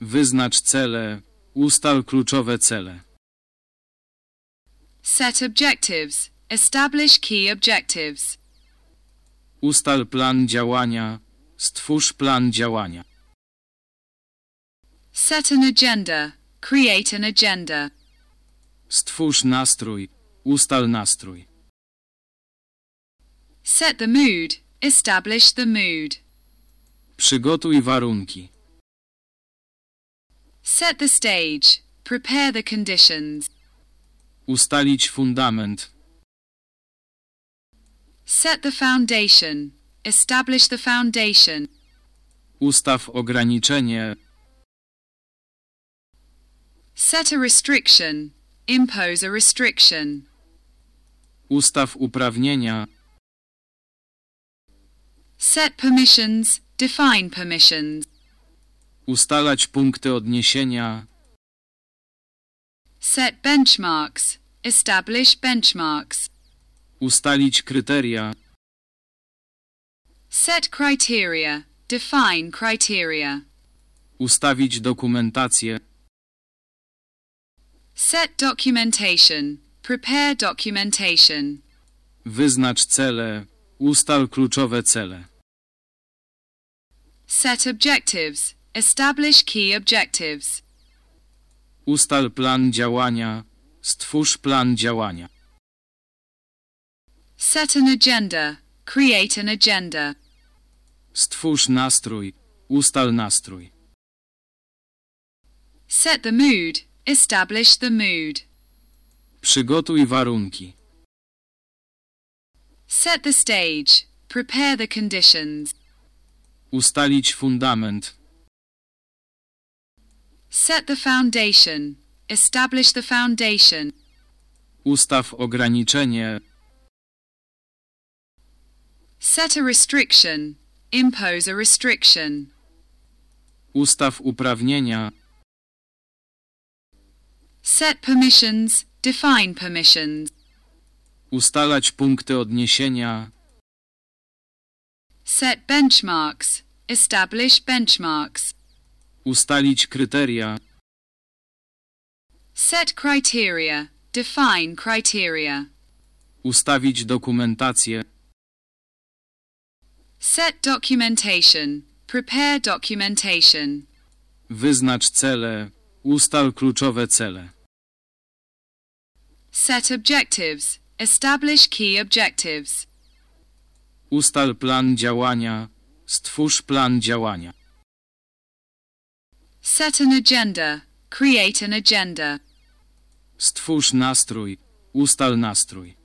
Wyznacz cele. Ustal kluczowe cele. Set objectives. Establish key objectives. Ustal plan działania. Stwórz plan działania. Set an agenda. Create an agenda. Stwórz nastrój. Ustal nastrój. Set the mood. Establish the mood. Przygotuj warunki. Set the stage. Prepare the conditions. Ustalić fundament. Set the foundation. Establish the foundation. Ustaw ograniczenie. Set a restriction. Impose a restriction. Ustaw uprawnienia. Set permissions. Define permissions. Ustalać punkty odniesienia. Set benchmarks. Establish benchmarks. Ustalić kryteria. Set criteria. Define criteria. Ustawić dokumentację. Set documentation. Prepare documentation. Wyznacz cele. Ustal kluczowe cele. Set objectives. Establish key objectives. Ustal plan działania. Stwórz plan działania. Set an agenda. Create an agenda. Stwórz nastrój. Ustal nastrój. Set the mood. Establish the mood. Przygotuj warunki. Set the stage. Prepare the conditions. Ustalić fundament. Set the foundation. Establish the foundation. Ustaw ograniczenie. Set a restriction. Impose a restriction. Ustaw uprawnienia. Set permissions. Define permissions. Ustalać punkty odniesienia. Set benchmarks. Establish benchmarks. Ustalić kryteria. Set criteria. Define criteria. Ustawić dokumentację. Set documentation. Prepare documentation. Wyznacz cele. Ustal kluczowe cele. Set objectives. Establish key objectives. Ustal plan działania. Stwórz plan działania. Set an agenda. Create an agenda. Stwórz nastrój. Ustal nastrój.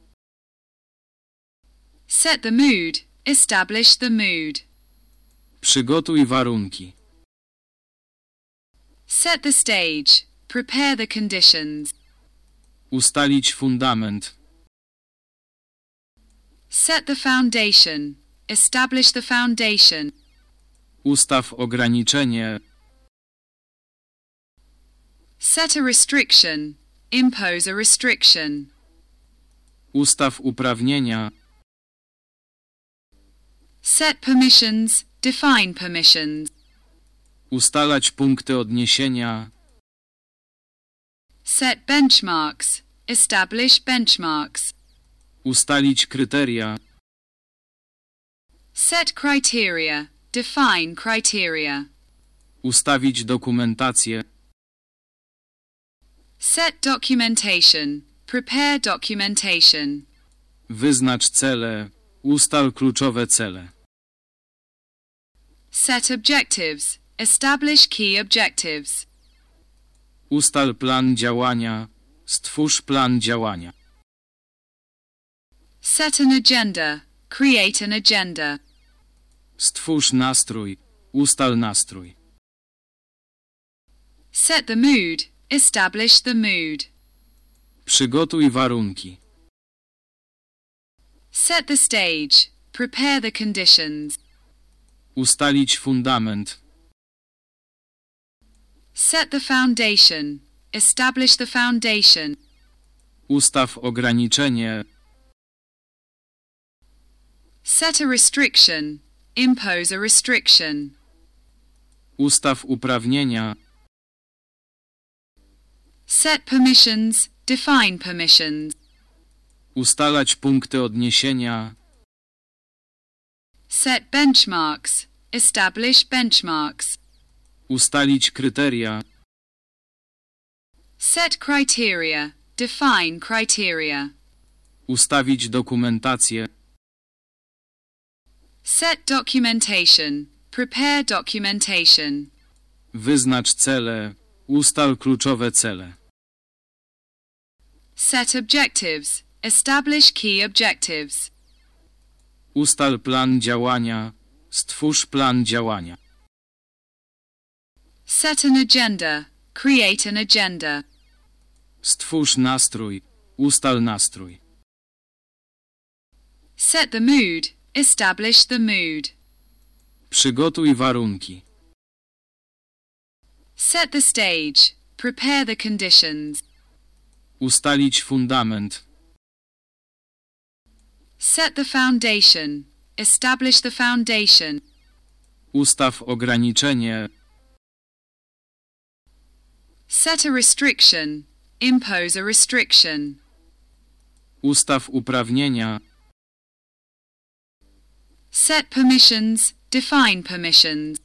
Set the mood. Establish the mood. Przygotuj warunki. Set the stage. Prepare the conditions. Ustalić fundament. Set the foundation. Establish the foundation. Ustaw ograniczenie. Set a restriction. Impose a restriction. Ustaw uprawnienia. Set permissions. Define permissions. Ustalać punkty odniesienia. Set benchmarks. Establish benchmarks. Ustalić kryteria. Set criteria. Define criteria. Ustawić dokumentację. Set documentation. Prepare documentation. Wyznacz cele. Ustal kluczowe cele. Set objectives. Establish key objectives. Ustal plan działania. Stwórz plan działania. Set an agenda. Create an agenda. Stwórz nastrój. Ustal nastrój. Set the mood. Establish the mood. Przygotuj warunki. Set the stage. Prepare the conditions. Ustalić fundament. Set the foundation. Establish the foundation. Ustaw ograniczenie. Set a restriction. Impose a restriction. Ustaw uprawnienia. Set permissions. Define permissions. Ustalać punkty odniesienia. Set benchmarks. Establish benchmarks. Ustalić kryteria. Set criteria. Define criteria. Ustawić dokumentację. Set documentation. Prepare documentation. Wyznacz cele. Ustal kluczowe cele. Set objectives. Establish key objectives. Ustal plan działania. Stwórz plan działania. Set an agenda. Create an agenda. Stwórz nastrój. Ustal nastrój. Set the mood. Establish the mood. Przygotuj warunki. Set the stage. Prepare the conditions. Ustalić fundament. Set the foundation. Establish the foundation. Ustaw ograniczenie. Set a restriction. Impose a restriction. Ustaw uprawnienia. Set permissions. Define permissions.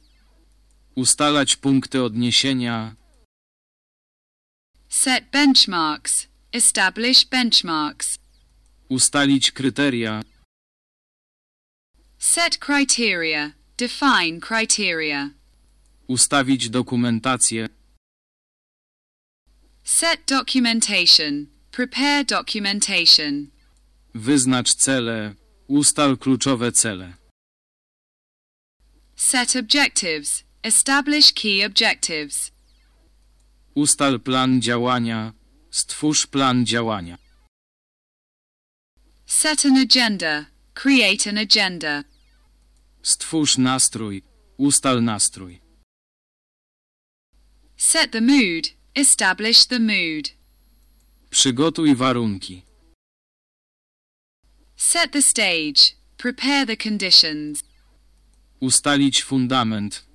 Ustalać punkty odniesienia. Set benchmarks. Establish benchmarks. Ustalić kryteria. Set criteria. Define criteria. Ustawić dokumentację. Set documentation. Prepare documentation. Wyznacz cele. Ustal kluczowe cele. Set objectives. Establish key objectives. Ustal plan działania. Stwórz plan działania. Set an agenda. Create an agenda. Stwórz nastrój. Ustal nastrój. Set the mood. Establish the mood. Przygotuj warunki. Set the stage. Prepare the conditions. Ustalić fundament.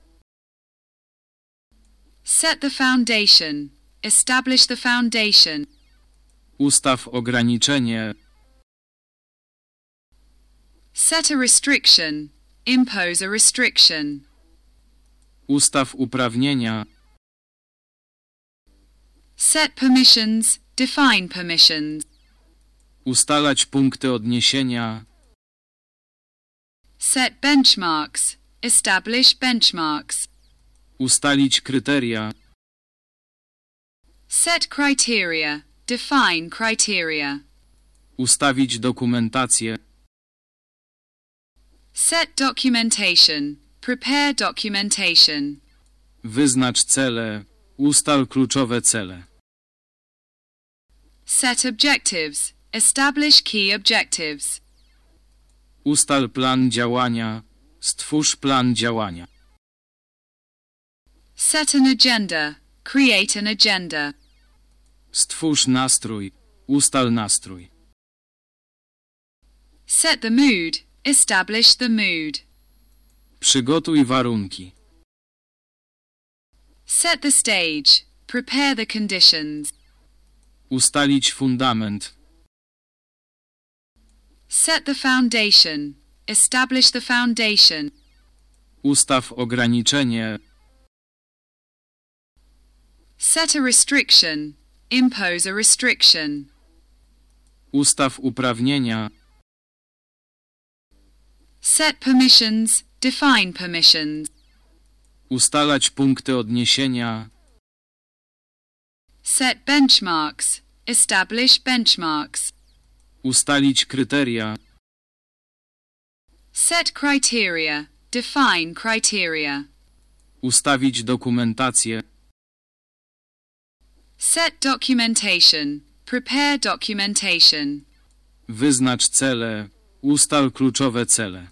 Set the foundation. Establish the foundation. Ustaw ograniczenie. Set a restriction. Impose a restriction. Ustaw uprawnienia. Set permissions. Define permissions. Ustalać punkty odniesienia. Set benchmarks. Establish benchmarks. Ustalić kryteria. Set criteria. Define criteria. Ustawić dokumentację. Set documentation. Prepare documentation. Wyznacz cele. Ustal kluczowe cele. Set objectives. Establish key objectives. Ustal plan działania. Stwórz plan działania. Set an agenda. Create an agenda. Stwórz nastrój. Ustal nastrój. Set the mood. Establish the mood. Przygotuj warunki. Set the stage. Prepare the conditions. Ustalić fundament. Set the foundation. Establish the foundation. Ustaw ograniczenie. Set a restriction. Impose a restriction. Ustaw uprawnienia. Set permissions. Define permissions. Ustalać punkty odniesienia. Set benchmarks. Establish benchmarks. Ustalić kryteria. Set criteria. Define criteria. Ustawić dokumentację. Set documentation. Prepare documentation. Wyznacz cele. Ustal kluczowe cele.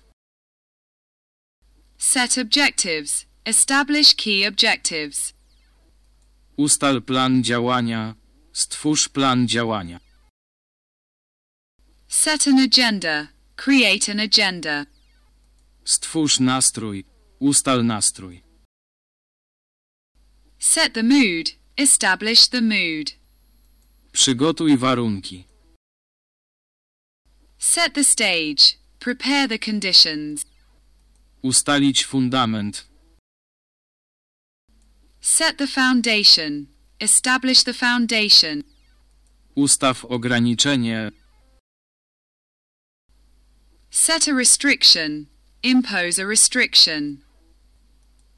Set objectives. Establish key objectives. Ustal plan działania. Stwórz plan działania. Set an agenda. Create an agenda. Stwórz nastrój. Ustal nastrój. Set the mood. Establish the mood. Przygotuj warunki. Set the stage. Prepare the conditions. Ustalić fundament. Set the foundation. Establish the foundation. Ustaw ograniczenie. Set a restriction. Impose a restriction.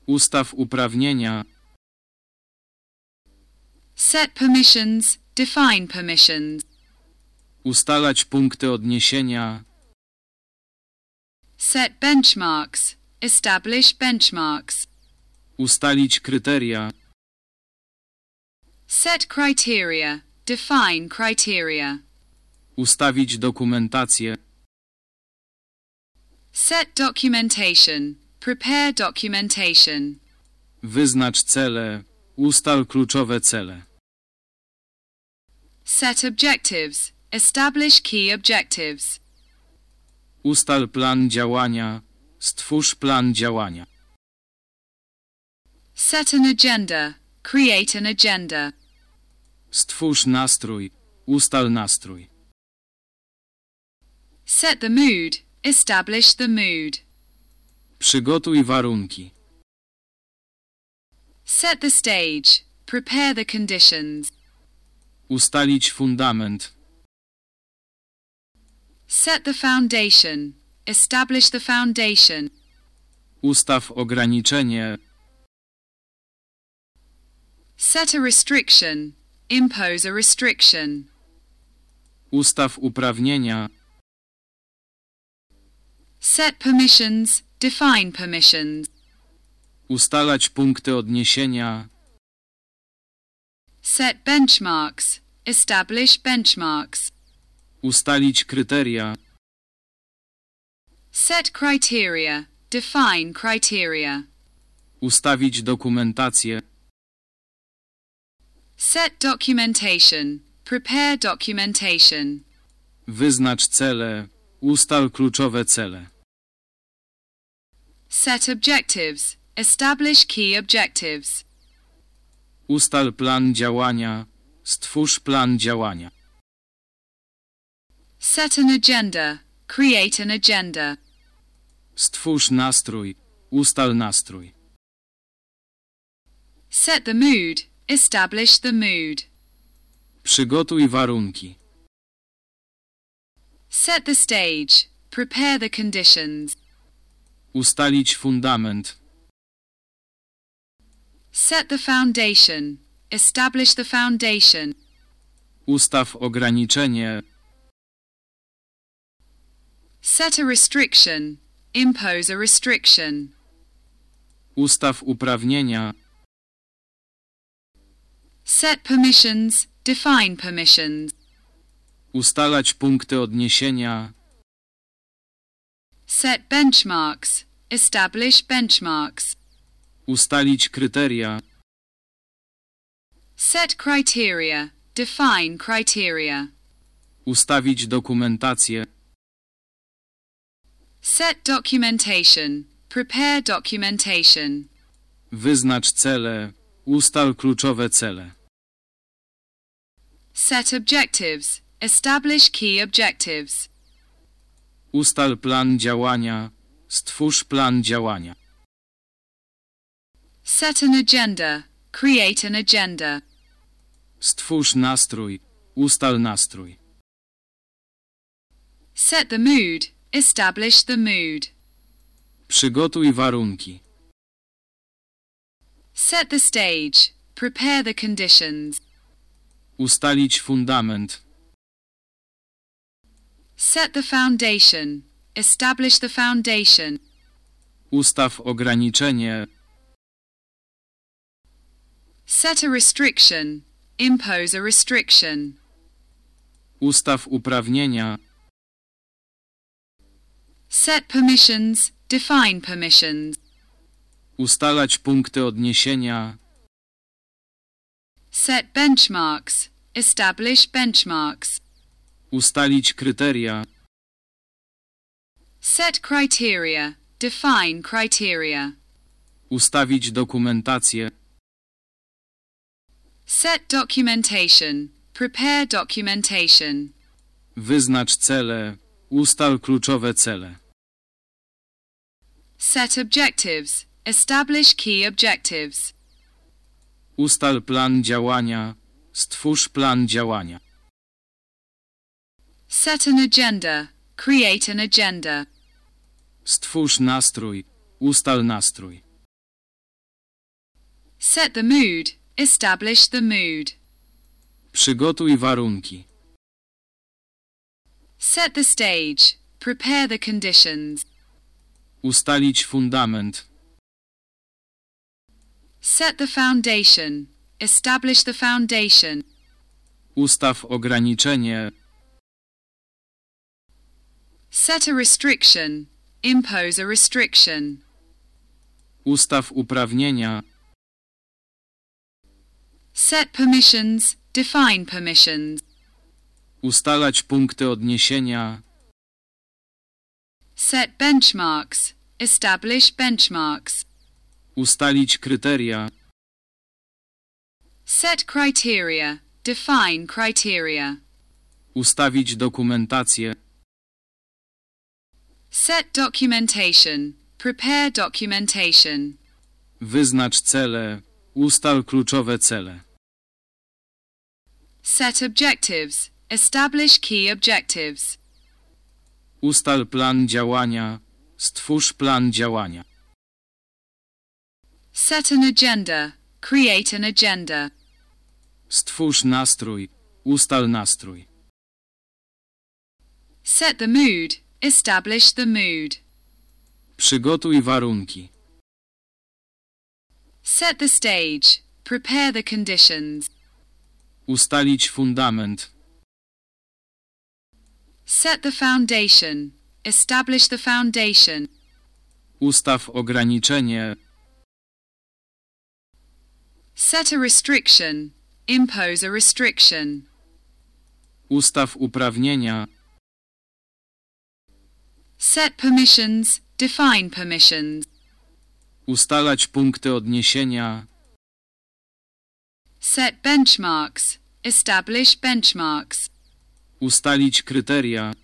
Ustaw uprawnienia. Set permissions. Define permissions. Ustalać punkty odniesienia. Set benchmarks. Establish benchmarks. Ustalić kryteria. Set criteria. Define criteria. Ustawić dokumentację. Set documentation. Prepare documentation. Wyznacz cele. Ustal kluczowe cele. Set objectives. Establish key objectives. Ustal plan działania. Stwórz plan działania. Set an agenda. Create an agenda. Stwórz nastrój. Ustal nastrój. Set the mood. Establish the mood. Przygotuj warunki. Set the stage. Prepare the conditions. Ustalić fundament. Set the foundation. Establish the foundation. Ustaw ograniczenie. Set a restriction. Impose a restriction. Ustaw uprawnienia. Set permissions. Define permissions. Ustalać punkty odniesienia. Set benchmarks. Establish benchmarks. Ustalić kryteria. Set criteria. Define criteria. Ustawić dokumentację. Set documentation. Prepare documentation. Wyznacz cele. Ustal kluczowe cele. Set objectives. Establish key objectives. Ustal plan działania. Stwórz plan działania. Set an agenda. Create an agenda. Stwórz nastrój. Ustal nastrój. Set the mood. Establish the mood. Przygotuj warunki. Set the stage. Prepare the conditions. Ustalić fundament. Set the foundation. Establish the foundation. Ustaw ograniczenie. Set a restriction. Impose a restriction. Ustaw uprawnienia. Set permissions. Define permissions. Ustalać punkty odniesienia. Set benchmarks. Establish benchmarks. Ustalić kryteria. Set criteria. Define criteria. Ustawić dokumentację. Set documentation. Prepare documentation. Wyznacz cele. Ustal kluczowe cele. Set objectives. Establish key objectives. Ustal plan działania. Stwórz plan działania. Set an agenda. Create an agenda. Stwórz nastrój. Ustal nastrój. Set the mood. Establish the mood. Przygotuj warunki. Set the stage. Prepare the conditions. Ustalić fundament. Set the foundation. Establish the foundation. Ustaw ograniczenie. Set a restriction. Impose a restriction. Ustaw uprawnienia. Set permissions. Define permissions. Ustalać punkty odniesienia. Set benchmarks. Establish benchmarks. Ustalić kryteria. Set criteria. Define criteria. Ustawić dokumentację. Set documentation. prepare documentation. Wyznacz cele. Ustal kluczowe cele. Set objectives. Establish key objectives. Ustal plan działania. Stwórz plan działania. Set an agenda. Create an agenda. Stwórz nastrój. Ustal nastrój. Set the mood. Establish the mood. Przygotuj warunki. Set the stage. Prepare the conditions. Ustalić fundament. Set the foundation. Establish the foundation. Ustaw ograniczenie. Set a restriction. Impose a restriction. Ustaw uprawnienia. Set permissions. Define permissions. Ustalać punkty odniesienia. Set benchmarks. Establish benchmarks. Ustalić kryteria. Set criteria. Define criteria. Ustawić dokumentację. Set documentation. Prepare documentation. Wyznacz cele. Ustal kluczowe cele. Set objectives. Establish key objectives. Ustal plan działania. Stwórz plan działania. Set an agenda. Create an agenda. Stwórz nastrój. Ustal nastrój. Set the mood. Establish the mood. Przygotuj warunki. Set the stage. Prepare the conditions. Ustalić fundament. Set the foundation. Establish the foundation. Ustaw ograniczenie. Set a restriction. Impose a restriction. Ustaw uprawnienia. Set permissions. Define permissions. Ustalać punkty odniesienia. Set benchmarks. Establish benchmarks. Ustalić kryteria.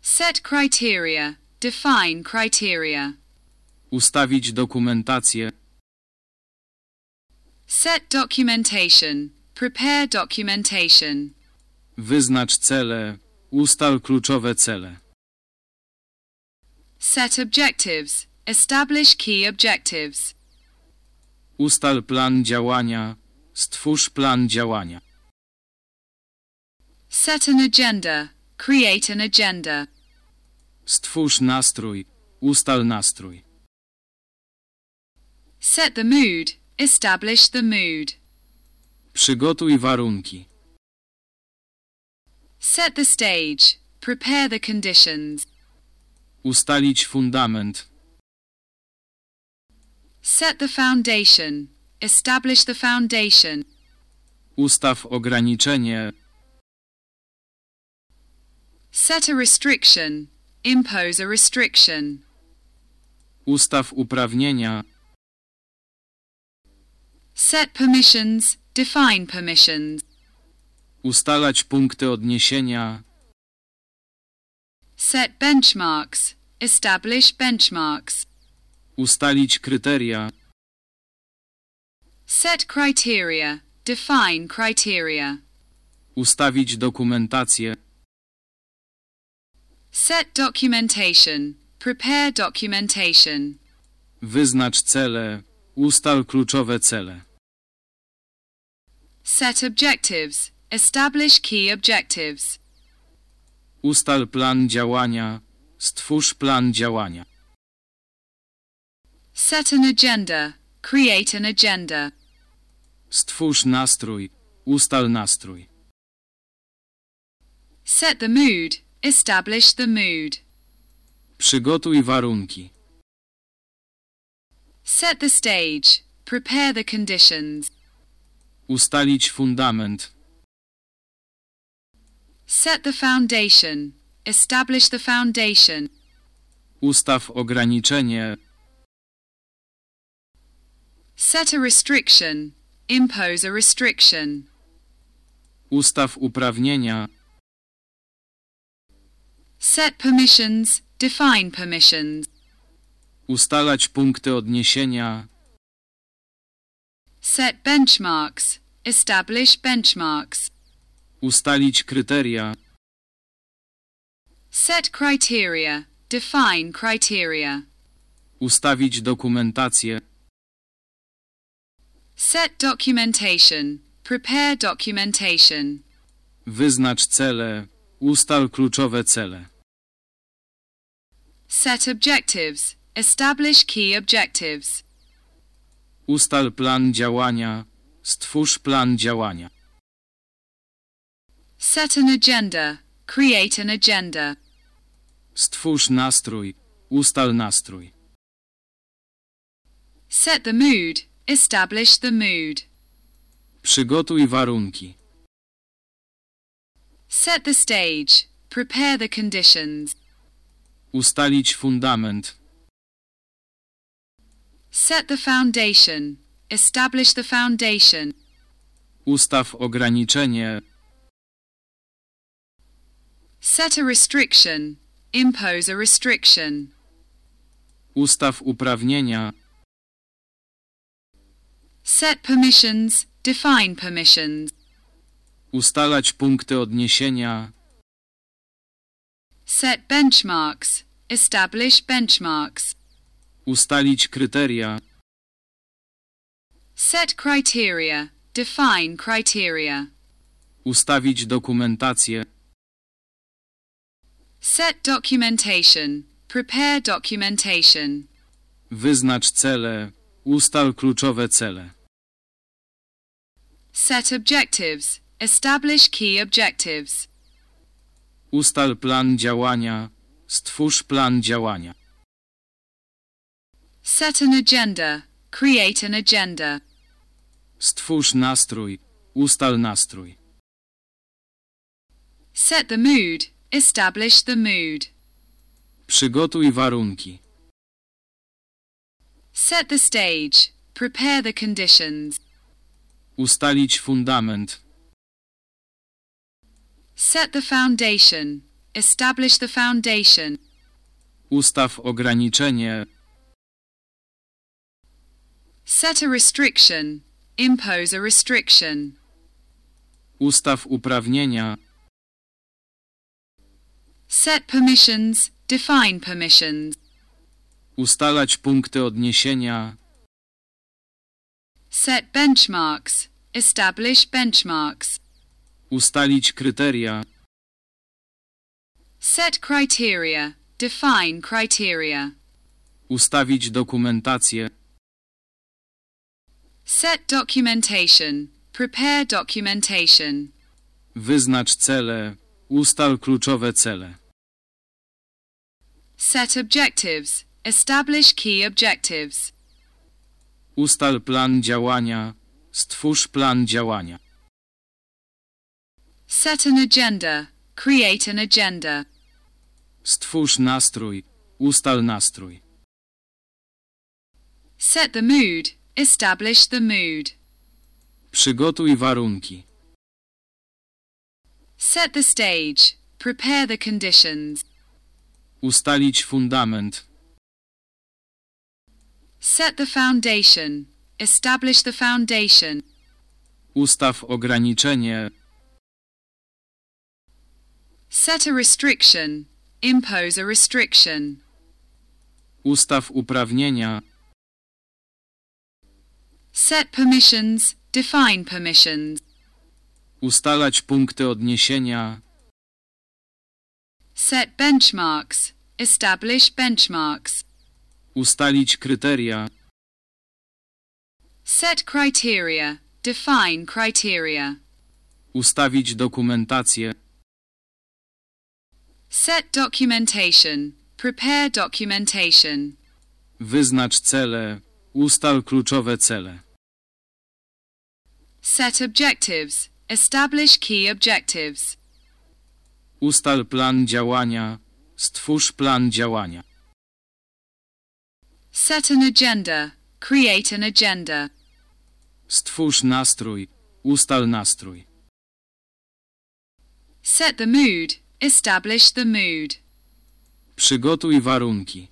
Set criteria. Define criteria. Ustawić dokumentację. Set documentation. Prepare documentation. Wyznacz cele. Ustal kluczowe cele. Set objectives. Establish key objectives. Ustal plan działania. Stwórz plan działania. Set an agenda. Create an agenda. Stwórz nastrój. Ustal nastrój. Set the mood. Establish the mood. Przygotuj warunki. Set the stage. Prepare the conditions. Ustalić fundament. Set the foundation. Establish the foundation. Ustaw ograniczenie. Set a restriction. Impose a restriction. Ustaw uprawnienia. Set permissions. Define permissions. Ustalać punkty odniesienia. Set benchmarks. Establish benchmarks. Ustalić kryteria. Set criteria. Define criteria. Ustawić dokumentację. Set documentation. Prepare documentation. Wyznacz cele. Ustal kluczowe cele. Set objectives. Establish key objectives. Ustal plan działania. Stwórz plan działania. Set an agenda. Create an agenda. Stwórz nastrój. Ustal nastrój. Set the mood. Establish the mood. Przygotuj warunki. Set the stage. Prepare the conditions. Ustalić fundament. Set the foundation. Establish the foundation. Ustaw ograniczenie. Set a restriction. Impose a restriction. Ustaw uprawnienia. Set permissions. Define permissions. Ustalać punkty odniesienia. Set benchmarks. Establish benchmarks. Ustalić kryteria. Set criteria. Define criteria. Ustawić dokumentację. Set documentation. Prepare documentation. Wyznacz cele. Ustal kluczowe cele. Set objectives. Establish key objectives. Ustal plan działania. Stwórz plan działania. Set an agenda. Create an agenda. Stwórz nastrój. Ustal nastrój. Set the mood. Establish the mood. Przygotuj warunki. Set the stage. Prepare the conditions. Ustalić fundament. Set the foundation. Establish the foundation. Ustaw ograniczenie. Set a restriction. Impose a restriction. Ustaw uprawnienia. Set permissions. Define permissions. Ustalać punkty odniesienia. Set benchmarks. Establish benchmarks. Ustalić kryteria. Set criteria. Define criteria. Ustawić dokumentację. Set documentation. Prepare documentation. Wyznacz cele. Ustal kluczowe cele. Set objectives. Establish key objectives. Ustal plan działania. Stwórz plan działania. Set an agenda. Create an agenda. Stwórz nastrój. Ustal nastrój. Set the mood. Establish the mood. Przygotuj warunki. Set the stage. Prepare the conditions. Ustalić fundament. Set the foundation. Establish the foundation. Ustaw ograniczenie. Set a restriction. Impose a restriction. Ustaw uprawnienia. Set permissions. Define permissions. Ustalać punkty odniesienia. Set benchmarks. Establish benchmarks. Ustalić kryteria. Set criteria. Define criteria. Ustawić dokumentację. Set documentation. Prepare documentation. Wyznacz cele. Ustal kluczowe cele. Set objectives. Establish key objectives. Ustal plan działania. Stwórz plan działania. Set an agenda. Create an agenda. Stwórz nastrój. Ustal nastrój. Set the mood. Establish the mood. Przygotuj warunki. Set the stage. Prepare the conditions. Ustalić fundament. Set the foundation. Establish the foundation. Ustaw ograniczenie. Set a restriction. Impose a restriction. Ustaw uprawnienia. Set permissions. Define permissions. Ustalać punkty odniesienia. Set benchmarks. Establish benchmarks. Ustalić kryteria. Set criteria. Define criteria. Ustawić dokumentację. Set documentation. Prepare documentation. Wyznacz cele. Ustal kluczowe cele. Set objectives. Establish key objectives. Ustal plan działania. Stwórz plan działania. Set an agenda. Create an agenda. Stwórz nastrój. Ustal nastrój. Set the mood. Establish the mood. Przygotuj warunki.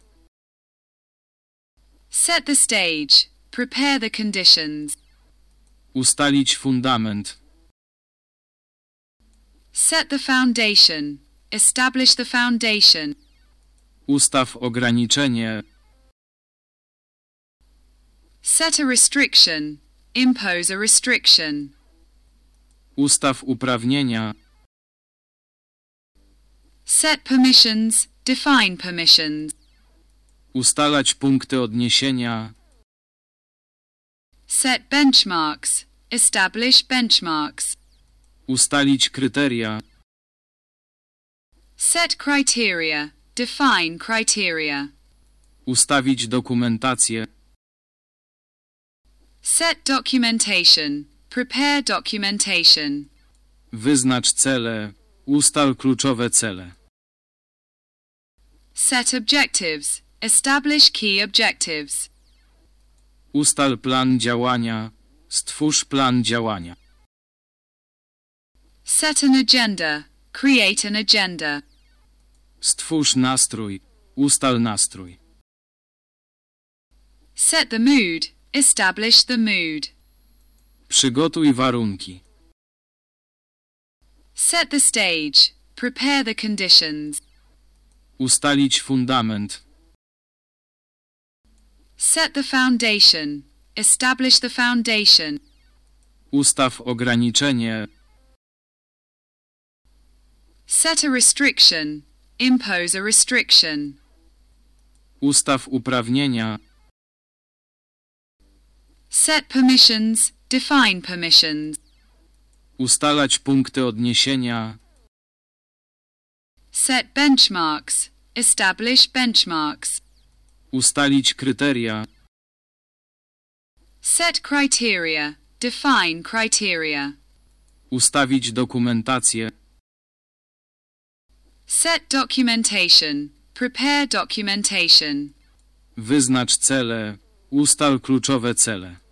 Set the stage. Prepare the conditions. Ustalić fundament. Set the foundation. Establish the foundation. Ustaw ograniczenie. Set a restriction. Impose a restriction. Ustaw uprawnienia. Set permissions. Define permissions. Ustalać punkty odniesienia. Set benchmarks. Establish benchmarks. Ustalić kryteria. Set criteria. Define criteria. Ustawić dokumentację. Set documentation. Prepare documentation. Wyznacz cele. Ustal kluczowe cele. Set objectives. Establish key objectives. Ustal plan działania. Stwórz plan działania. Set an agenda. Create an agenda. Stwórz nastrój. Ustal nastrój. Set the mood. Establish the mood. Przygotuj warunki. Set the stage. Prepare the conditions. Ustalić fundament. Set the foundation. Establish the foundation. Ustaw ograniczenie. Set a restriction. Impose a restriction. Ustaw uprawnienia. Set permissions. Define permissions. Ustalać punkty odniesienia. Set benchmarks. Establish benchmarks. Ustalić kryteria. Set criteria. Define criteria. Ustawić dokumentację. Set documentation. Prepare documentation. Wyznacz cele. Ustal kluczowe cele.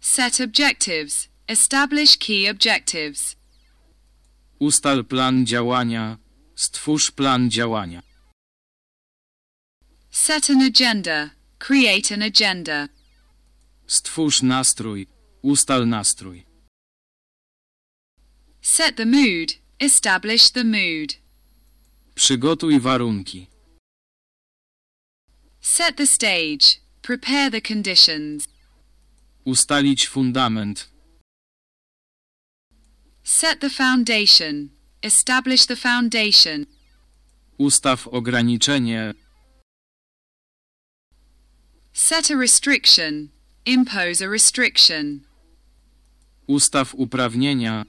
Set objectives. Establish key objectives. Ustal plan działania. Stwórz plan działania. Set an agenda. Create an agenda. Stwórz nastrój. Ustal nastrój. Set the mood. Establish the mood. Przygotuj warunki. Set the stage. Prepare the conditions. Ustalić fundament. Set the foundation. Establish the foundation. Ustaw ograniczenie. Set a restriction. Impose a restriction. Ustaw uprawnienia.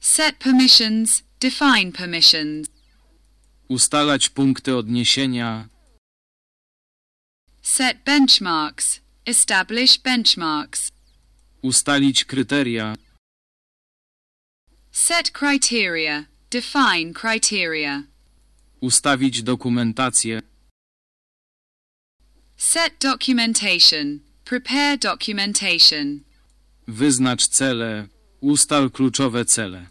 Set permissions. Define permissions. Ustalać punkty odniesienia. Set benchmarks. Establish benchmarks. Ustalić kryteria. Set criteria. Define criteria. Ustawić dokumentację. Set documentation. Prepare documentation. Wyznacz cele. Ustal kluczowe cele.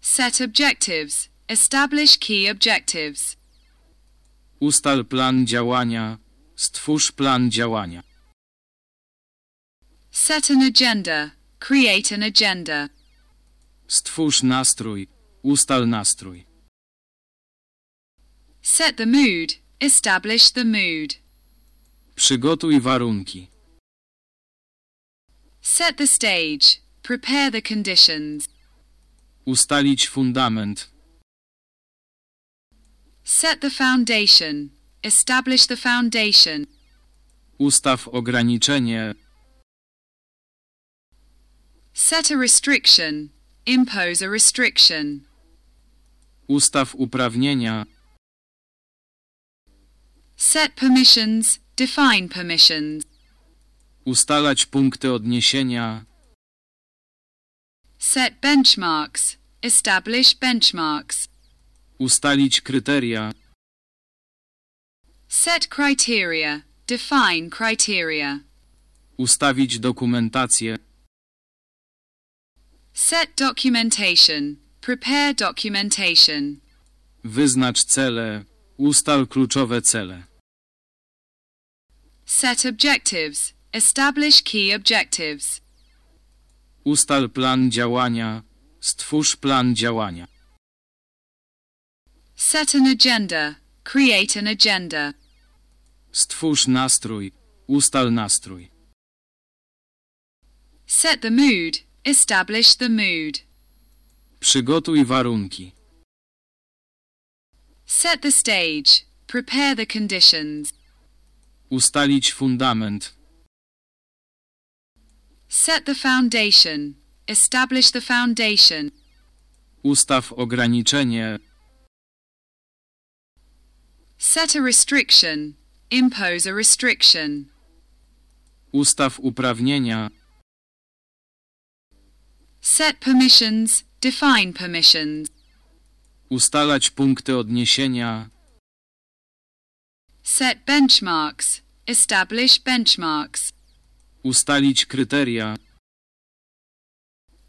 Set objectives. Establish key objectives. Ustal plan działania. Stwórz plan działania. Set an agenda. Create an agenda. Stwórz nastrój. Ustal nastrój. Set the mood. Establish the mood. Przygotuj warunki. Set the stage. Prepare the conditions. Ustalić fundament. Set the foundation. Establish the foundation. Ustaw ograniczenie. Set a restriction. Impose a restriction. Ustaw uprawnienia. Set permissions. Define permissions. Ustalać punkty odniesienia. Set benchmarks. Establish benchmarks. Ustalić kryteria. Set criteria. Define criteria. Ustawić dokumentację. Set documentation. Prepare documentation. Wyznacz cele. Ustal kluczowe cele. Set objectives. Establish key objectives. Ustal plan działania. Stwórz plan działania. Set an agenda. Create an agenda. Stwórz nastrój. Ustal nastrój. Set the mood. Establish the mood. Przygotuj warunki. Set the stage. Prepare the conditions. Ustalić fundament. Set the foundation. Establish the foundation. Ustaw ograniczenie. Set a restriction. Impose a restriction. Ustaw uprawnienia. Set permissions. Define permissions. Ustalać punkty odniesienia. Set benchmarks. Establish benchmarks. Ustalić kryteria.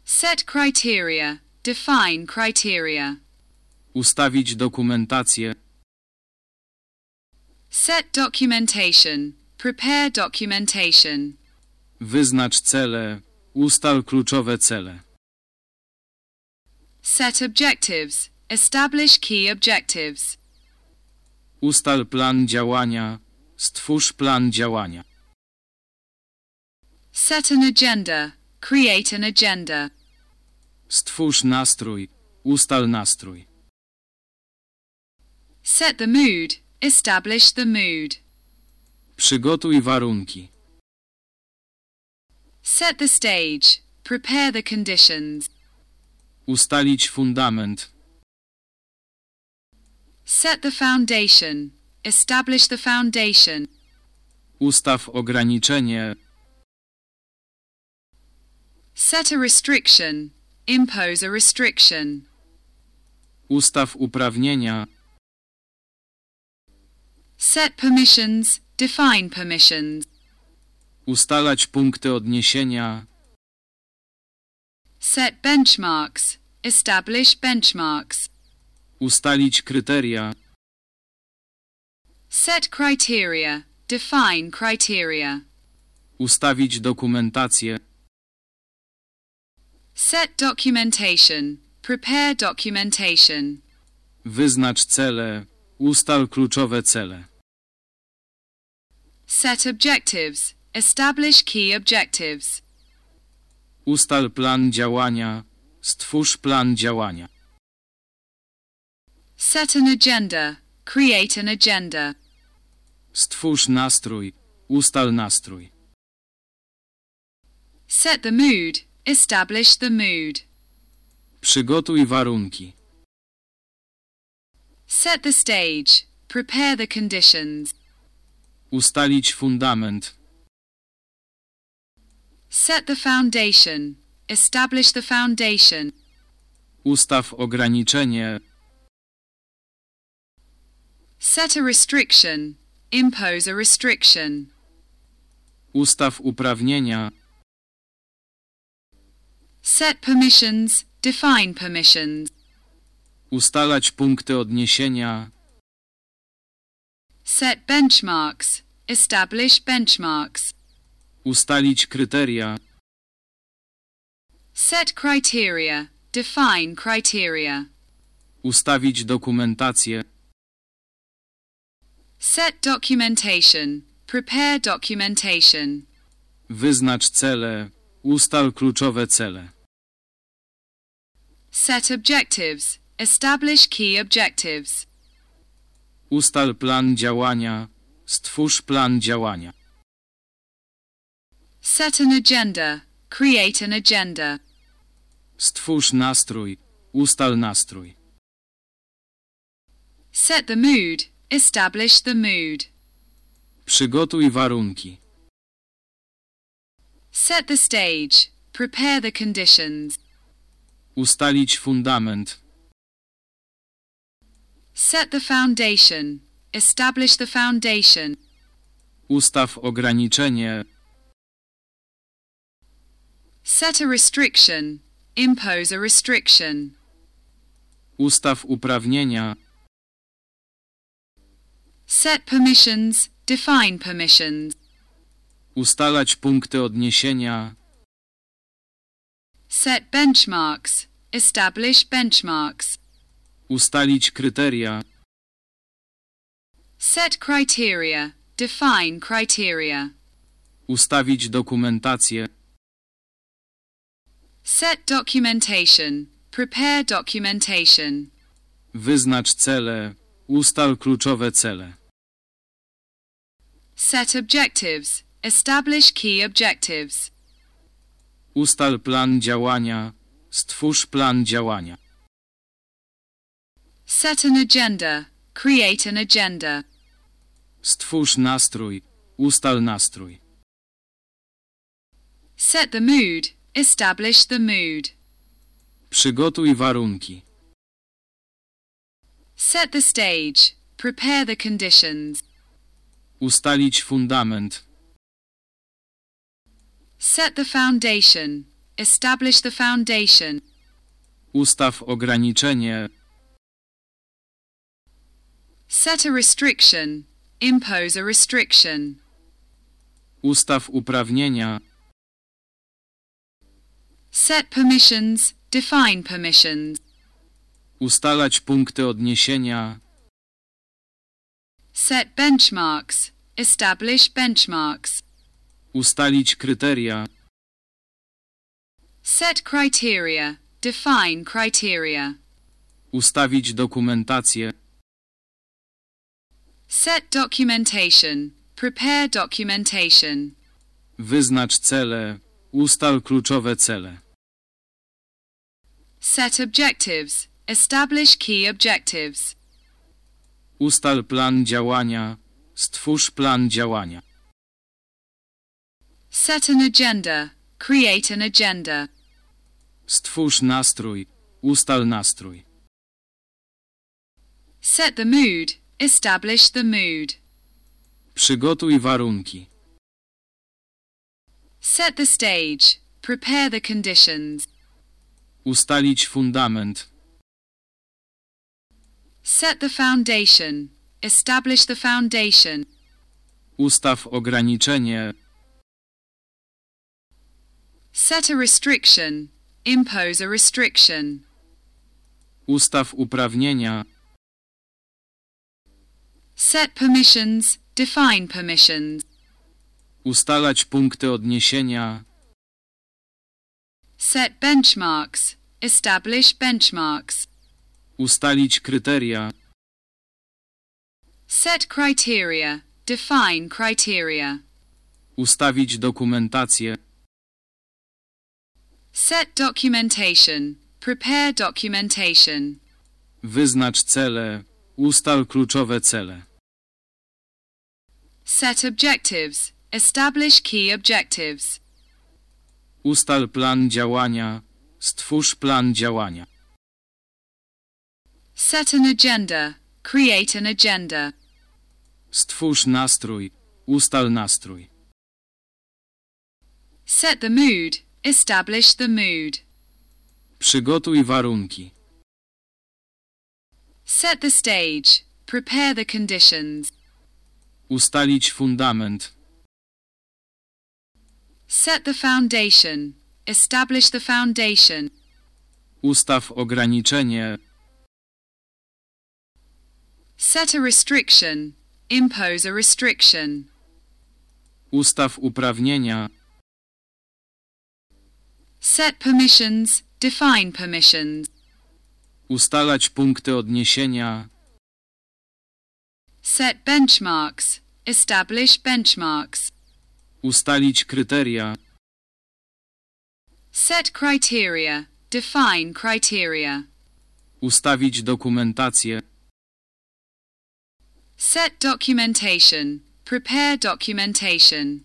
Set criteria. Define criteria. Ustawić dokumentację. Set documentation. Prepare documentation. Wyznacz cele. Ustal kluczowe cele. Set objectives. Establish key objectives. Ustal plan działania. Stwórz plan działania. Set an agenda. Create an agenda. Stwórz nastrój. Ustal nastrój. Set the mood. Establish the mood. Przygotuj warunki. Set the stage. Prepare the conditions. Ustalić fundament. Set the foundation. Establish the foundation. Ustaw ograniczenie. Set a restriction. Impose a restriction. Ustaw uprawnienia. Set permissions. Define permissions. Ustalać punkty odniesienia. Set benchmarks. Establish benchmarks. Ustalić kryteria. Set criteria. Define criteria. Ustawić dokumentację. Set documentation. Prepare documentation. Wyznacz cele. Ustal kluczowe cele. Set objectives. Establish key objectives. Ustal plan działania. Stwórz plan działania. Set an agenda. Create an agenda. Stwórz nastrój. Ustal nastrój. Set the mood. Establish the mood. Przygotuj warunki. Set the stage. Prepare the conditions. Ustalić fundament. Set the foundation. Establish the foundation. Ustaw ograniczenie. Set a restriction. Impose a restriction. Ustaw uprawnienia. Set permissions. Define permissions. Ustalać punkty odniesienia. Set benchmarks. Establish benchmarks. Ustalić kryteria. Set criteria. Define criteria. Ustawić dokumentację. Set documentation. Prepare documentation. Wyznacz cele. Ustal kluczowe cele. Set objectives. Establish key objectives. Ustal plan działania. Stwórz plan działania. Set an agenda. Create an agenda. Stwórz nastrój. Ustal nastrój. Set the mood. Establish the mood. Przygotuj warunki. Set the stage. Prepare the conditions. Ustalić fundament. Set the foundation. Establish the foundation. Ustaw ograniczenie. Set a restriction. impose a restriction. Ustaw uprawnienia. Set permissions, define permissions. Ustalać punkty odniesienia. Set benchmarks, establish benchmarks. Ustalić kryteria. Set criteria, define criteria. Ustawić dokumentację. Set documentation, prepare documentation. Wyznacz cele. Ustal kluczowe cele. Set objectives, establish key objectives. Ustal plan działania. Stwórz plan działania. Set an agenda, create an agenda. Stwórz nastrój. Ustal nastrój. Set the mood, establish the mood. Przygotuj warunki. Set the stage, prepare the conditions. Ustalić fundament. Set the foundation, establish the foundation. Ustaw ograniczenie. Set a restriction, impose a restriction. Ustaw uprawnienia. Set permissions, define permissions. Ustalać punkty odniesienia. Set benchmarks, establish benchmarks. Ustalić kryteria. Set criteria, define criteria. Ustawić dokumentację. Set documentation, prepare documentation. Wyznacz cele. Ustal kluczowe cele. Set objectives, establish key objectives. Ustal plan działania. Stwórz plan działania. Set an agenda, create an agenda. Stwórz nastrój. Ustal nastrój. Set the mood, establish the mood. Przygotuj warunki. Set the stage, prepare the conditions. Ustalić fundament. Set the foundation, establish the foundation. Ustaw ograniczenie. Set a restriction, impose a restriction. Ustaw uprawnienia. Set permissions, define permissions. Ustalać punkty odniesienia. Set benchmarks, establish benchmarks. Ustalić kryteria. Set criteria, define criteria. Ustawić dokumentację. Set documentation, prepare documentation. Wyznacz cele. Ustal kluczowe cele. Set objectives, establish key objectives. Ustal plan działania. Stwórz plan działania. Set an agenda, create an agenda. Stwórz nastrój. Ustal nastrój. Set the mood, establish the mood. Przygotuj warunki. Set the stage, prepare the conditions. Ustalić fundament. Set the foundation, establish the foundation. Ustaw ograniczenie. Set a restriction, impose a restriction. Ustaw uprawnienia. Set permissions, define permissions. Ustalać punkty odniesienia. Set benchmarks, establish benchmarks. Ustalić kryteria. Set criteria, define criteria. Ustawić dokumentację. Set documentation, prepare documentation.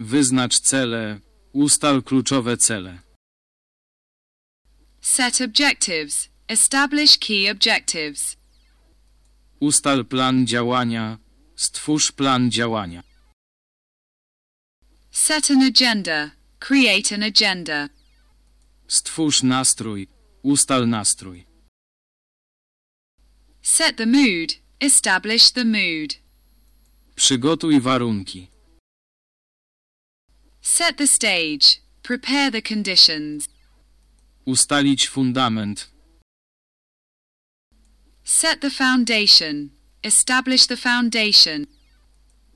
Wyznacz cele. Ustal kluczowe cele. Set objectives, establish key objectives. Ustal plan działania. Stwórz plan działania. Set an agenda, create an agenda. Stwórz nastrój. Ustal nastrój. Set the mood. Establish the mood. Przygotuj warunki. Set the stage. Prepare the conditions. Ustalić fundament. Set the foundation. Establish the foundation.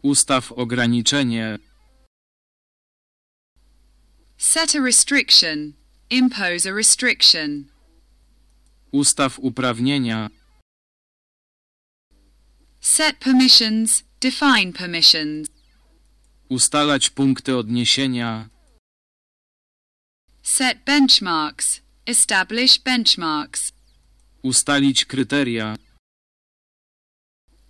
Ustaw ograniczenie. Set a restriction. Impose a restriction. Ustaw uprawnienia. Set permissions. Define permissions. Ustalać punkty odniesienia. Set benchmarks. Establish benchmarks. Ustalić kryteria.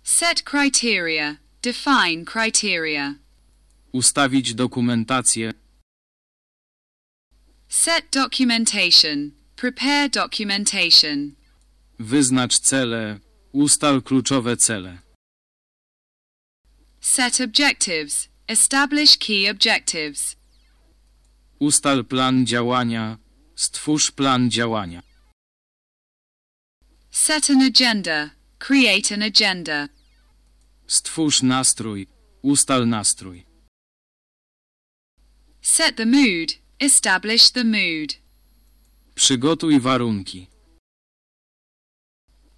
Set criteria. Define criteria. Ustawić dokumentację. Set documentation. Prepare documentation. Wyznacz cele. Ustal kluczowe cele. Set objectives. Establish key objectives. Ustal plan działania. Stwórz plan działania. Set an agenda. Create an agenda. Stwórz nastrój. Ustal nastrój. Set the mood. Establish the mood. Przygotuj warunki.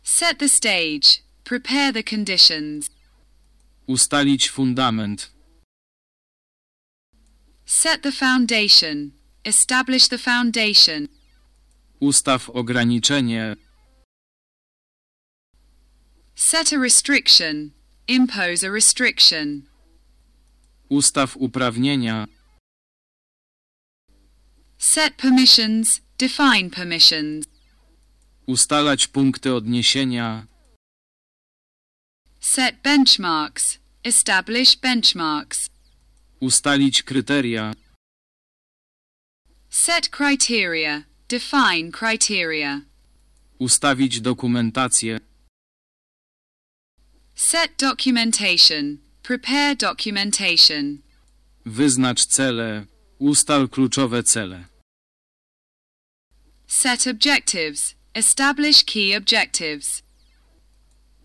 Set the stage. Prepare the conditions. Ustalić fundament. Set the foundation. Establish the foundation. Ustaw ograniczenie. Set a restriction. Impose a restriction. Ustaw uprawnienia. Set permissions. Define permissions. Ustalać punkty odniesienia. Set benchmarks. Establish benchmarks. Ustalić kryteria. Set criteria. Define criteria. Ustawić dokumentację. Set documentation. Prepare documentation. Wyznacz cele. Ustal kluczowe cele. Set objectives. Establish key objectives.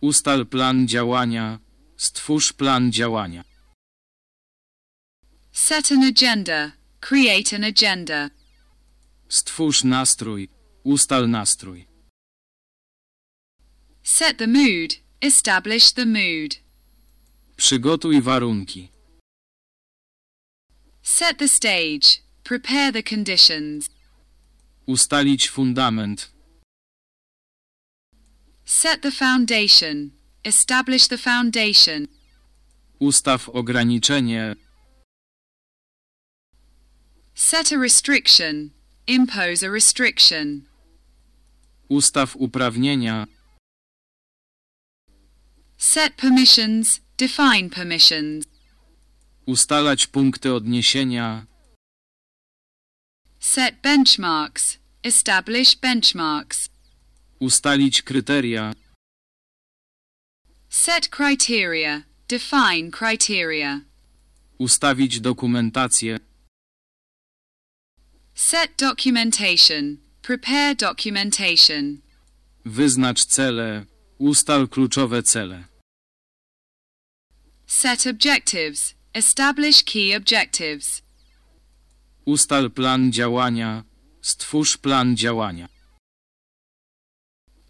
Ustal plan działania. Stwórz plan działania. Set an agenda. Create an agenda. Stwórz nastrój. Ustal nastrój. Set the mood. Establish the mood. Przygotuj warunki. Set the stage. Prepare the conditions. Ustalić fundament. Set the foundation. Establish the foundation. Ustaw ograniczenie. Set a restriction. Impose a restriction. Ustaw uprawnienia. Set permissions. Define permissions. Ustalać punkty odniesienia. Set benchmarks. Establish benchmarks. Ustalić kryteria. Set criteria. Define criteria. Ustawić dokumentację. Set documentation. Prepare documentation. Wyznacz cele. Ustal kluczowe cele. Set objectives. Establish key objectives. Ustal plan działania. Stwórz plan działania.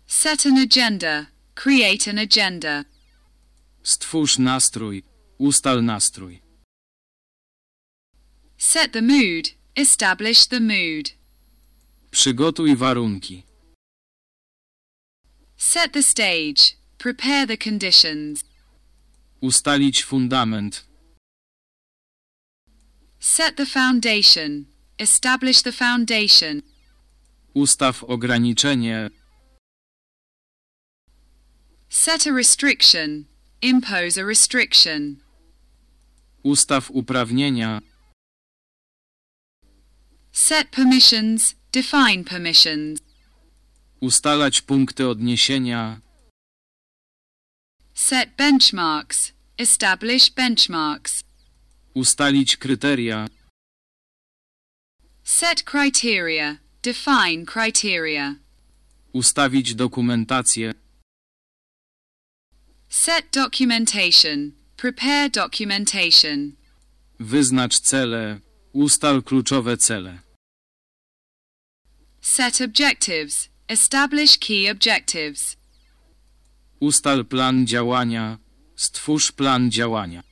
Set an agenda. Create an agenda. Stwórz nastrój. Ustal nastrój. Set the mood. Establish the mood. Przygotuj warunki. Set the stage. Prepare the conditions. Ustalić fundament. Set the foundation. Establish the foundation. Ustaw ograniczenie. Set a restriction. Impose a restriction. Ustaw uprawnienia. Set permissions. Define permissions. Ustalać punkty odniesienia. Set benchmarks. Establish benchmarks. Ustalić kryteria. Set criteria. define criteria. Ustawić dokumentację. Set documentation, prepare documentation. Wyznacz cele. Ustal kluczowe cele. Set objectives, establish key objectives. Ustal plan działania. Stwórz plan działania.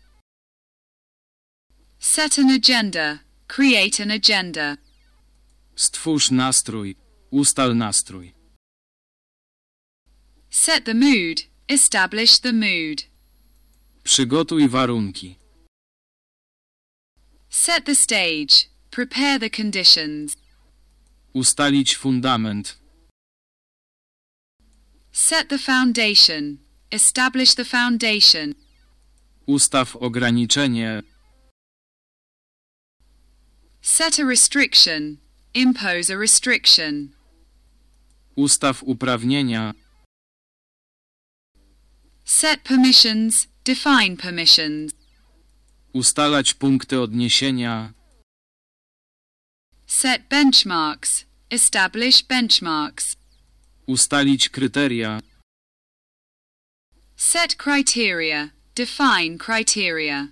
Set an agenda, create an agenda. Stwórz nastrój. Ustal nastrój. Set the mood, establish the mood. Przygotuj warunki. Set the stage, prepare the conditions. Ustalić fundament. Set the foundation, establish the foundation. Ustaw ograniczenie. Set a restriction, impose a restriction. Ustaw uprawnienia. Set permissions, define permissions. Ustalać punkty odniesienia. Set benchmarks, establish benchmarks. Ustalić kryteria. Set criteria, define criteria.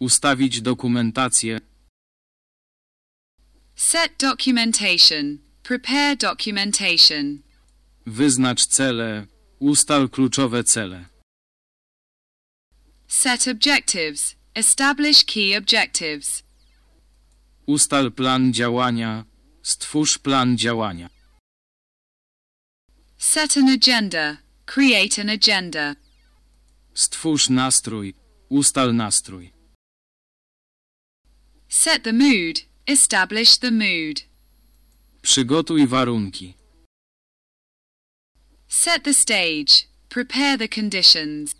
Ustawić dokumentację. Set documentation, prepare documentation. Wyznacz cele. Ustal kluczowe cele. Set objectives, establish key objectives. Ustal plan działania. Stwórz plan działania. Set an agenda, create an agenda. Stwórz nastrój. Ustal nastrój. Set the mood, establish the mood. Przygotuj warunki. Set the stage, prepare the conditions.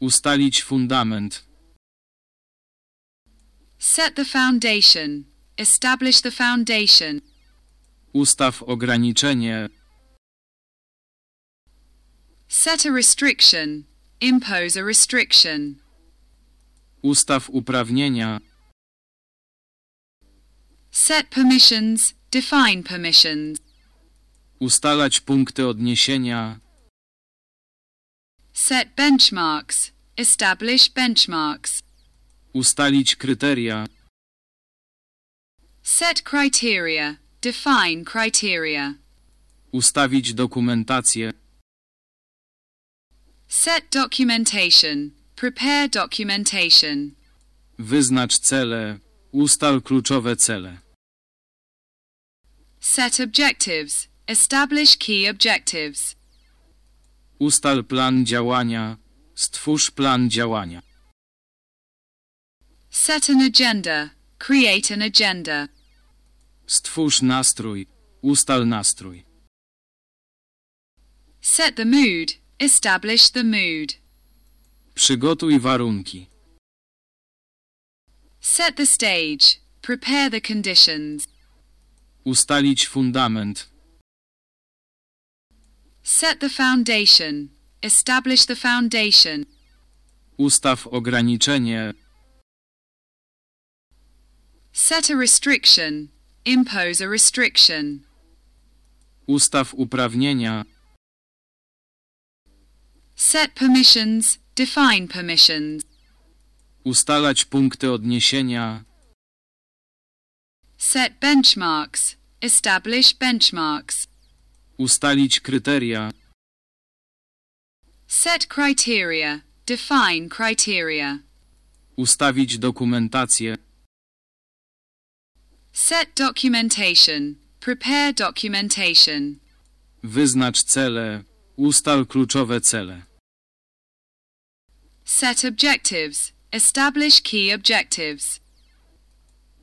Ustalić fundament. Set the foundation, establish the foundation. Ustaw ograniczenie. Set a restriction, impose a restriction. Ustaw uprawnienia. Set permissions, define permissions. Ustalać punkty odniesienia. Set benchmarks, establish benchmarks. Ustalić kryteria. Set criteria, define criteria. Ustawić dokumentację. Set documentation, prepare documentation. Wyznacz cele. Ustal kluczowe cele. Set objectives, establish key objectives. Ustal plan działania. Stwórz plan działania. Set an agenda, create an agenda. Stwórz nastrój. Ustal nastrój. Set the mood, establish the mood. Przygotuj warunki. Set the stage, prepare the conditions. Ustalić fundament. Set the foundation, establish the foundation. Ustaw ograniczenie. Set a restriction, impose a restriction. Ustaw uprawnienia. Set permissions, define permissions. Ustalać punkty odniesienia. Set benchmarks, establish benchmarks. Ustalić kryteria. Set criteria, define criteria. Ustawić dokumentację. Set documentation, prepare documentation. Wyznacz cele. Ustal kluczowe cele. Set objectives, establish key objectives.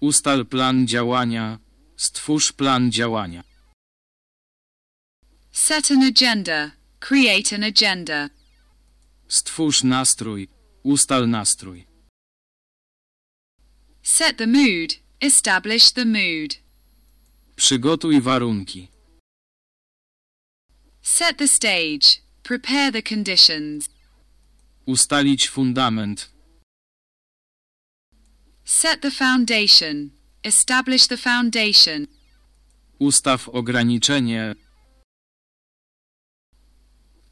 Ustal plan działania. Stwórz plan działania. Set an agenda, create an agenda. Stwórz nastrój. Ustal nastrój. Set the mood, establish the mood. Przygotuj warunki. Set the stage, prepare the conditions. Ustalić fundament. Set the foundation, establish the foundation. Ustaw ograniczenie.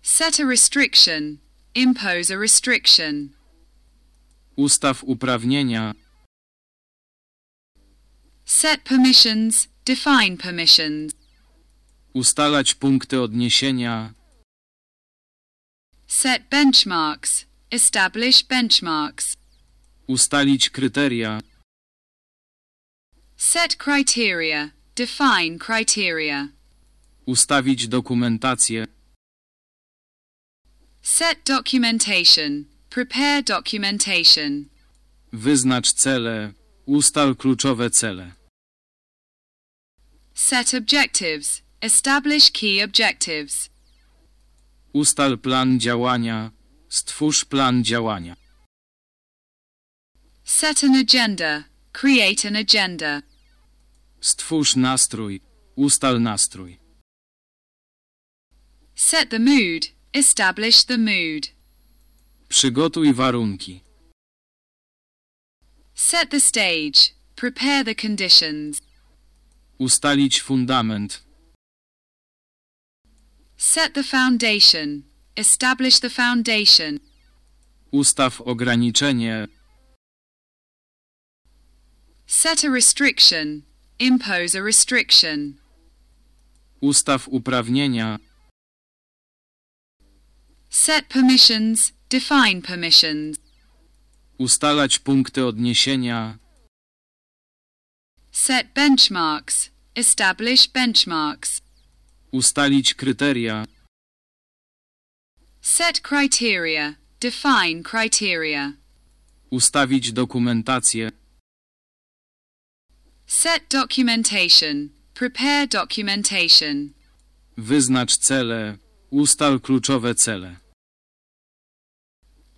Set a restriction. Impose a restriction. Ustaw uprawnienia. Set permissions. Define permissions. Ustalać punkty odniesienia. Set benchmarks. Establish benchmarks. Ustalić kryteria. Set criteria. Define criteria. Ustawić dokumentację. Set documentation. Prepare documentation. Wyznacz cele. Ustal kluczowe cele. Set objectives. Establish key objectives. Ustal plan działania. Stwórz plan działania. Set an agenda. Create an agenda. Stwórz nastrój. Ustal nastrój. Set the mood. Establish the mood. Przygotuj warunki. Set the stage. Prepare the conditions. Ustalić fundament. Set the foundation. Establish the foundation. Ustaw ograniczenie. Set a restriction. Impose a restriction. Ustaw uprawnienia. Set permissions. Define permissions. Ustalać punkty odniesienia. Set benchmarks. Establish benchmarks. Ustalić kryteria. Set criteria. Define criteria. Ustawić dokumentację. Set documentation. Prepare documentation. Wyznacz cele. Ustal kluczowe cele.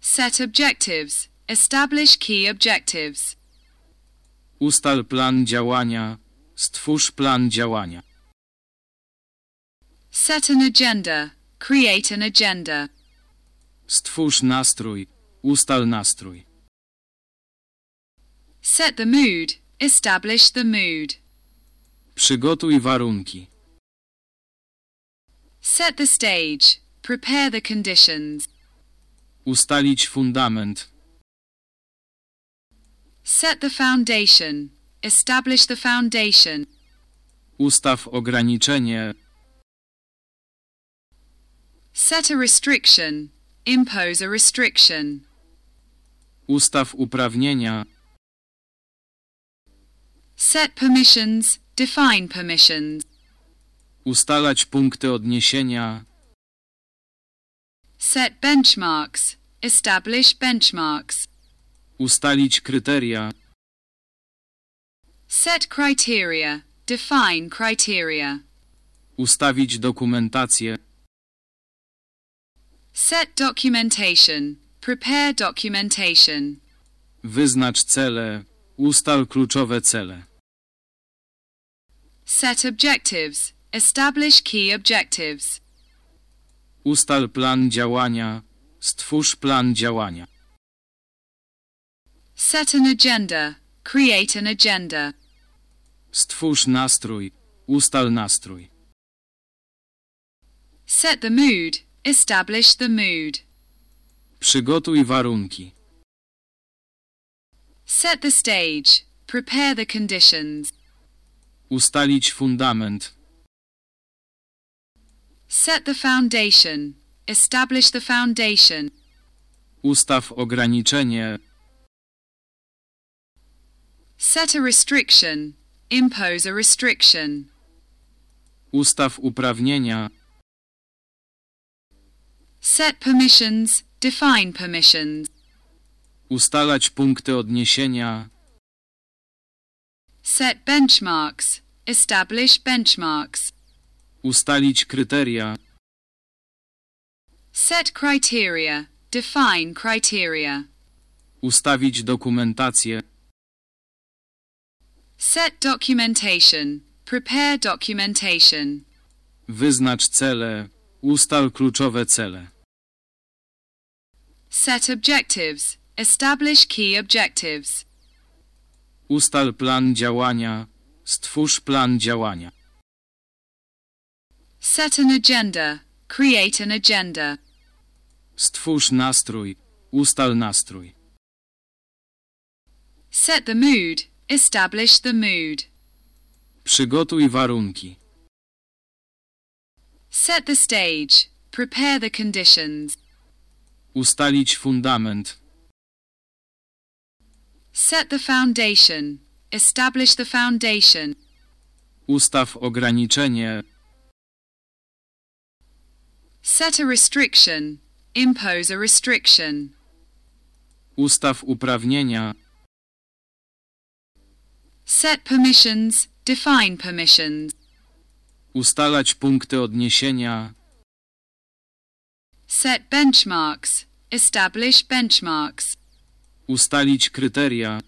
Set objectives. Establish key objectives. Ustal plan działania. Stwórz plan działania. Set an agenda. Create an agenda. Stwórz nastrój. Ustal nastrój. Set the mood. Establish the mood. Przygotuj warunki. Set the stage. Prepare the conditions. Ustalić fundament. Set the foundation. Establish the foundation. Ustaw ograniczenie. Set a restriction. Impose a restriction. Ustaw uprawnienia. Set permissions. Define permissions. Ustalać punkty odniesienia. Set benchmarks. Establish benchmarks. Ustalić kryteria. Set criteria. Define criteria. Ustawić dokumentację. Set documentation. Prepare documentation. Wyznacz cele. Ustal kluczowe cele. Set objectives. Establish key objectives. Ustal plan działania. Stwórz plan działania. Set an agenda. Create an agenda. Stwórz nastrój. Ustal nastrój. Set the mood. Establish the mood. Przygotuj warunki. Set the stage. Prepare the conditions. Ustalić fundament. Set the foundation. Establish the foundation. Ustaw ograniczenie. Set a restriction. Impose a restriction. Ustaw uprawnienia. Set permissions. Define permissions. Ustalać punkty odniesienia. Set benchmarks. Establish benchmarks. Ustalić kryteria. Set criteria. Define criteria. Ustawić dokumentację. Set documentation. Prepare documentation. Wyznacz cele. Ustal kluczowe cele. Set objectives. Establish key objectives. Ustal plan działania. Stwórz plan działania. Set an agenda. Create an agenda. Stwórz nastrój. Ustal nastrój. Set the mood. Establish the mood. Przygotuj warunki. Set the stage. Prepare the conditions. Ustalić fundament. Set the foundation. Establish the foundation. Ustaw ograniczenie. Set a restriction. Impose a restriction. Ustaw uprawnienia. Set permissions. Define permissions. Ustalać punkty odniesienia. Set benchmarks. Establish benchmarks. Ustalić kryteria.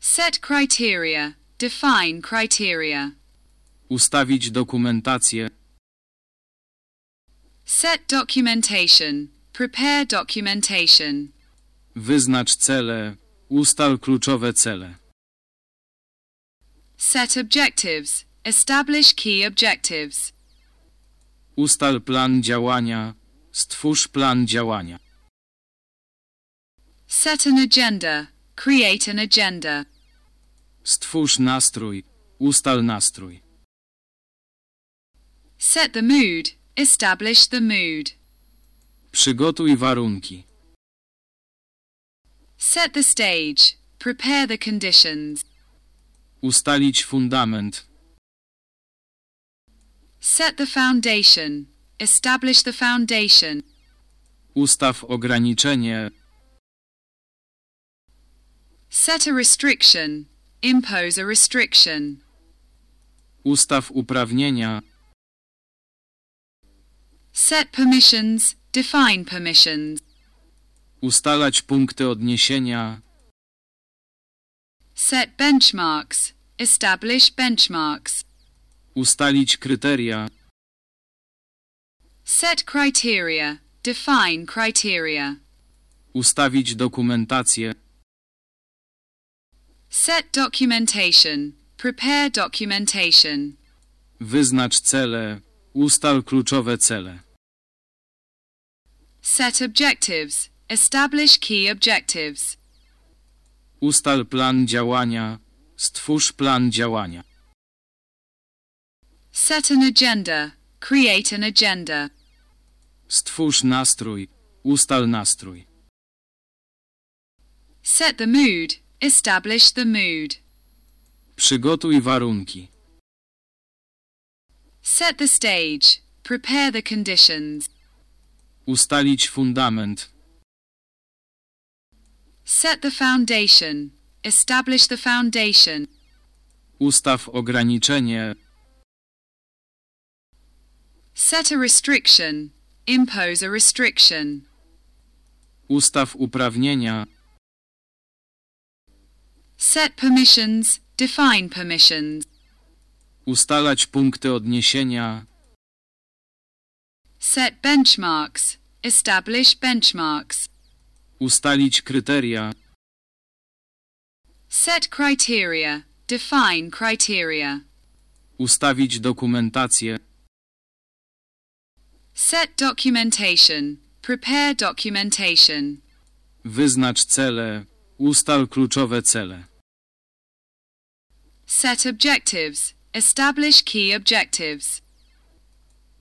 Set criteria. Define criteria. Ustawić dokumentację. Set documentation. Prepare documentation. Wyznacz cele. Ustal kluczowe cele. Set objectives. Establish key objectives. Ustal plan działania. Stwórz plan działania. Set an agenda. Create an agenda. Stwórz nastrój. Ustal nastrój. Set the mood. Establish the mood. Przygotuj warunki. Set the stage. Prepare the conditions. Ustalić fundament. Set the foundation. Establish the foundation. Ustaw ograniczenie. Set a restriction. Impose a restriction. Ustaw uprawnienia. Set permissions. Define permissions. Ustalać punkty odniesienia. Set benchmarks. Establish benchmarks. Ustalić kryteria. Set criteria. Define criteria. Ustawić dokumentację. Set documentation. Prepare documentation. Wyznacz cele. Ustal kluczowe cele. Set objectives. Establish key objectives. Ustal plan działania. Stwórz plan działania. Set an agenda. Create an agenda. Stwórz nastrój. Ustal nastrój. Set the mood. Establish the mood. Przygotuj warunki. Set the stage. Prepare the conditions. Ustalić fundament. Set the foundation. Establish the foundation. Ustaw ograniczenie. Set a restriction. Impose a restriction. Ustaw uprawnienia. Set permissions. Define permissions. Ustalać punkty odniesienia. Set benchmarks. Establish benchmarks. Ustalić kryteria. Set criteria. Define criteria. Ustawić dokumentację. Set documentation. Prepare documentation. Wyznacz cele. Ustal kluczowe cele. Set objectives. Establish key objectives.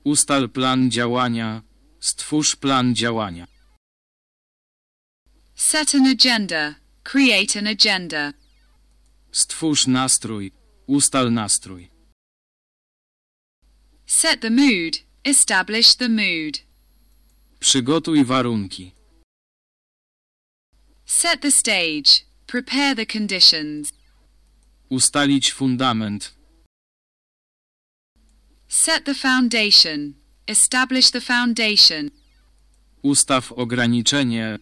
Ustal plan działania. Stwórz plan działania. Set an agenda. Create an agenda. Stwórz nastrój. Ustal nastrój. Set the mood. Establish the mood. Przygotuj warunki. Set the stage. Prepare the conditions. Ustalić fundament. Set the foundation. Establish the foundation. Ustaw ograniczenie.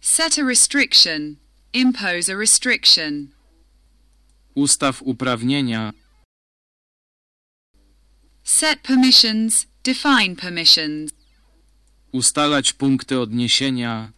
Set a restriction. Impose a restriction. Ustaw uprawnienia. Set permissions. Define permissions. Ustalać punkty odniesienia.